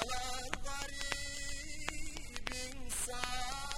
على غريب سار